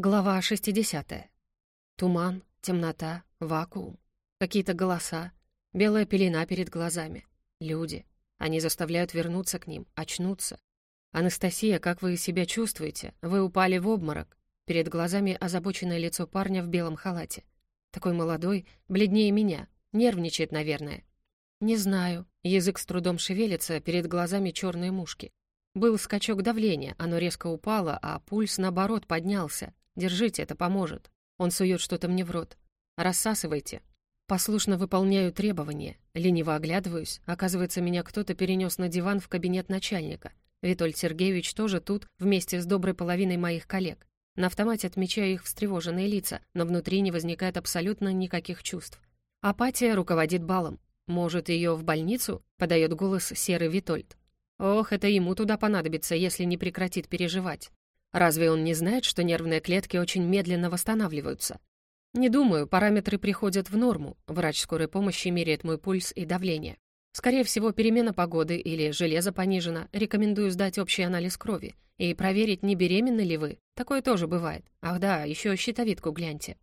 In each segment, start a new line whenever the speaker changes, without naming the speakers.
Глава 60. Туман, темнота, вакуум. Какие-то голоса, белая пелена перед глазами. Люди. Они заставляют вернуться к ним, очнуться. «Анастасия, как вы себя чувствуете? Вы упали в обморок». Перед глазами озабоченное лицо парня в белом халате. Такой молодой, бледнее меня. Нервничает, наверное. «Не знаю». Язык с трудом шевелится, перед глазами черные мушки. Был скачок давления, оно резко упало, а пульс, наоборот, поднялся. Держите, это поможет. Он сует что-то мне в рот. Рассасывайте. Послушно выполняю требования. Лениво оглядываюсь. Оказывается, меня кто-то перенес на диван в кабинет начальника. Витольд Сергеевич тоже тут, вместе с доброй половиной моих коллег. На автомате отмечаю их встревоженные лица, но внутри не возникает абсолютно никаких чувств. Апатия руководит балом. «Может, ее в больницу?» — подает голос серый Витольд. Ох, это ему туда понадобится, если не прекратит переживать. Разве он не знает, что нервные клетки очень медленно восстанавливаются? Не думаю, параметры приходят в норму. Врач скорой помощи меряет мой пульс и давление. Скорее всего, перемена погоды или железо понижено. Рекомендую сдать общий анализ крови и проверить, не беременны ли вы. Такое тоже бывает. Ах да, еще щитовидку гляньте.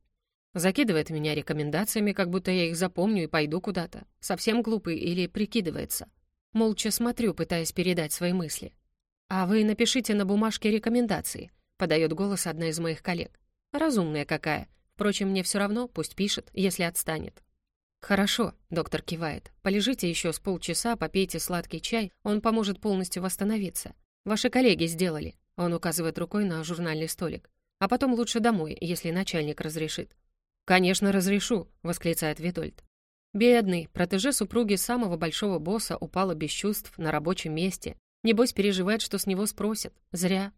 Закидывает меня рекомендациями, как будто я их запомню и пойду куда-то. Совсем глупый или прикидывается. Молча смотрю, пытаясь передать свои мысли. «А вы напишите на бумажке рекомендации», — подает голос одна из моих коллег. «Разумная какая. Впрочем, мне все равно, пусть пишет, если отстанет». «Хорошо», — доктор кивает. «Полежите еще с полчаса, попейте сладкий чай, он поможет полностью восстановиться. Ваши коллеги сделали», — он указывает рукой на журнальный столик. «А потом лучше домой, если начальник разрешит». «Конечно, разрешу», — восклицает Витольд. Бедный, протеже супруги самого большого босса упала без чувств на рабочем месте, Небось, переживает, что с него спросят. Зря.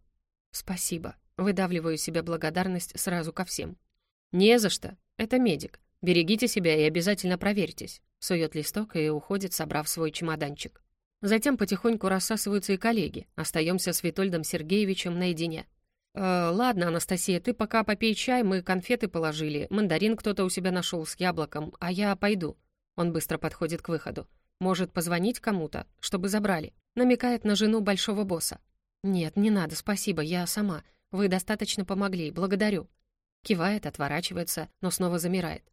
Спасибо. Выдавливаю себе благодарность сразу ко всем. Не за что. Это медик. Берегите себя и обязательно проверьтесь. Сует листок и уходит, собрав свой чемоданчик. Затем потихоньку рассасываются и коллеги. Остаемся с Витольдом Сергеевичем наедине. «Э, «Ладно, Анастасия, ты пока попей чай, мы конфеты положили, мандарин кто-то у себя нашел с яблоком, а я пойду». Он быстро подходит к выходу. «Может, позвонить кому-то, чтобы забрали?» Намекает на жену большого босса. «Нет, не надо, спасибо, я сама. Вы достаточно помогли, благодарю». Кивает, отворачивается, но снова замирает.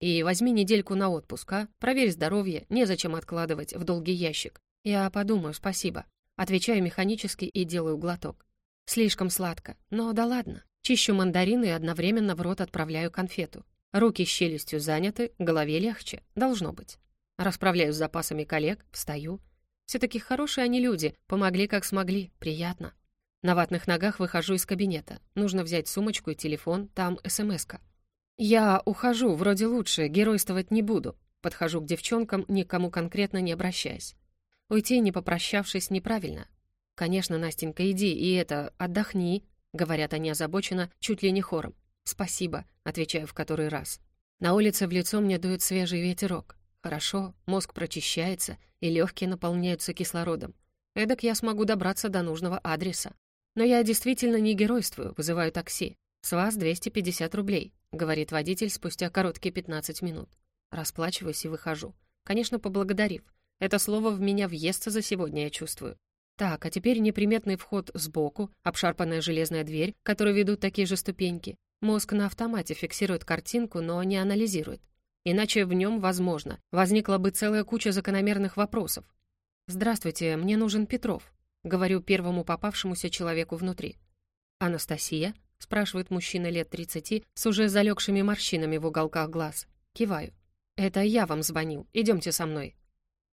«И возьми недельку на отпуск, а? Проверь здоровье, незачем откладывать в долгий ящик. Я подумаю, спасибо». Отвечаю механически и делаю глоток. Слишком сладко, но да ладно. Чищу мандарины и одновременно в рот отправляю конфету. Руки с челюстью заняты, голове легче, должно быть. Расправляю с запасами коллег, встаю, все-таки хорошие они люди, помогли как смогли, приятно. На ватных ногах выхожу из кабинета. Нужно взять сумочку и телефон, там СМС-ка. Я ухожу, вроде лучше, геройствовать не буду. Подхожу к девчонкам, никому конкретно не обращаясь. Уйти, не попрощавшись, неправильно. Конечно, Настенька, иди и это, отдохни, говорят они озабоченно, чуть ли не хором. Спасибо, отвечаю в который раз. На улице в лицо мне дует свежий ветерок. Хорошо, мозг прочищается, и легкие наполняются кислородом. Эдак я смогу добраться до нужного адреса. Но я действительно не геройствую, вызываю такси. «С вас 250 рублей», — говорит водитель спустя короткие 15 минут. Расплачиваюсь и выхожу. Конечно, поблагодарив. Это слово в меня въестся за сегодня, я чувствую. Так, а теперь неприметный вход сбоку, обшарпанная железная дверь, которой ведут такие же ступеньки. Мозг на автомате фиксирует картинку, но не анализирует. Иначе в нем, возможно, возникла бы целая куча закономерных вопросов. «Здравствуйте, мне нужен Петров», — говорю первому попавшемуся человеку внутри. «Анастасия?» — спрашивает мужчина лет тридцати с уже залегшими морщинами в уголках глаз. Киваю. «Это я вам звонил. Идемте со мной».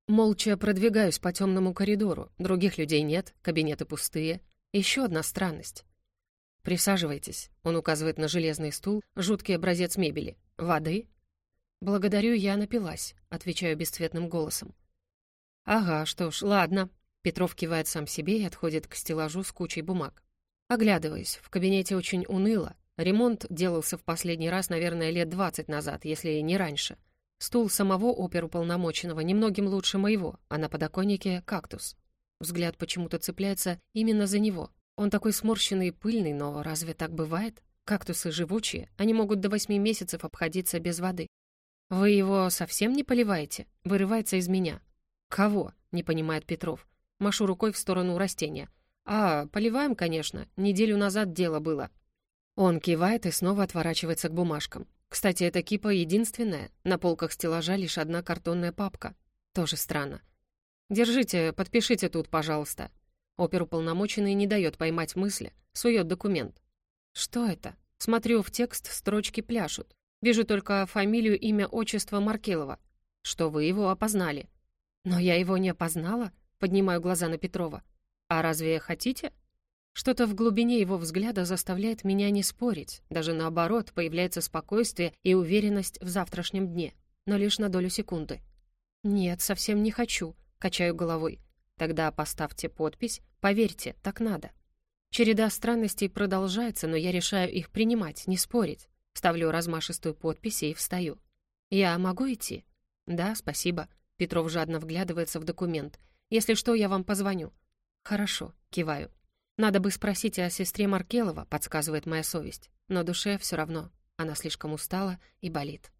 Молча продвигаюсь по темному коридору. Других людей нет, кабинеты пустые. Еще одна странность. «Присаживайтесь», — он указывает на железный стул, жуткий образец мебели. «Воды?» «Благодарю, я напилась», — отвечаю бесцветным голосом. «Ага, что ж, ладно». Петров кивает сам себе и отходит к стеллажу с кучей бумаг. Оглядываясь, в кабинете очень уныло. Ремонт делался в последний раз, наверное, лет двадцать назад, если не раньше. Стул самого оперуполномоченного немногим лучше моего, а на подоконнике — кактус. Взгляд почему-то цепляется именно за него. Он такой сморщенный и пыльный, но разве так бывает? Кактусы живучие, они могут до восьми месяцев обходиться без воды. «Вы его совсем не поливаете?» — вырывается из меня. «Кого?» — не понимает Петров. Машу рукой в сторону растения. «А, поливаем, конечно. Неделю назад дело было». Он кивает и снова отворачивается к бумажкам. Кстати, эта кипа единственная. На полках стеллажа лишь одна картонная папка. Тоже странно. «Держите, подпишите тут, пожалуйста». Оперуполномоченный не дает поймать мысли, сует документ. «Что это?» Смотрю, в текст строчки пляшут. Вижу только фамилию, имя, отчество Маркелова. Что вы его опознали. Но я его не опознала? Поднимаю глаза на Петрова. А разве хотите? Что-то в глубине его взгляда заставляет меня не спорить. Даже наоборот, появляется спокойствие и уверенность в завтрашнем дне. Но лишь на долю секунды. «Нет, совсем не хочу», — качаю головой. «Тогда поставьте подпись. Поверьте, так надо». Череда странностей продолжается, но я решаю их принимать, не спорить. Ставлю размашистую подпись и встаю. «Я могу идти?» «Да, спасибо». Петров жадно вглядывается в документ. «Если что, я вам позвоню». «Хорошо», — киваю. «Надо бы спросить о сестре Маркелова», — подсказывает моя совесть. Но душе все равно. Она слишком устала и болит.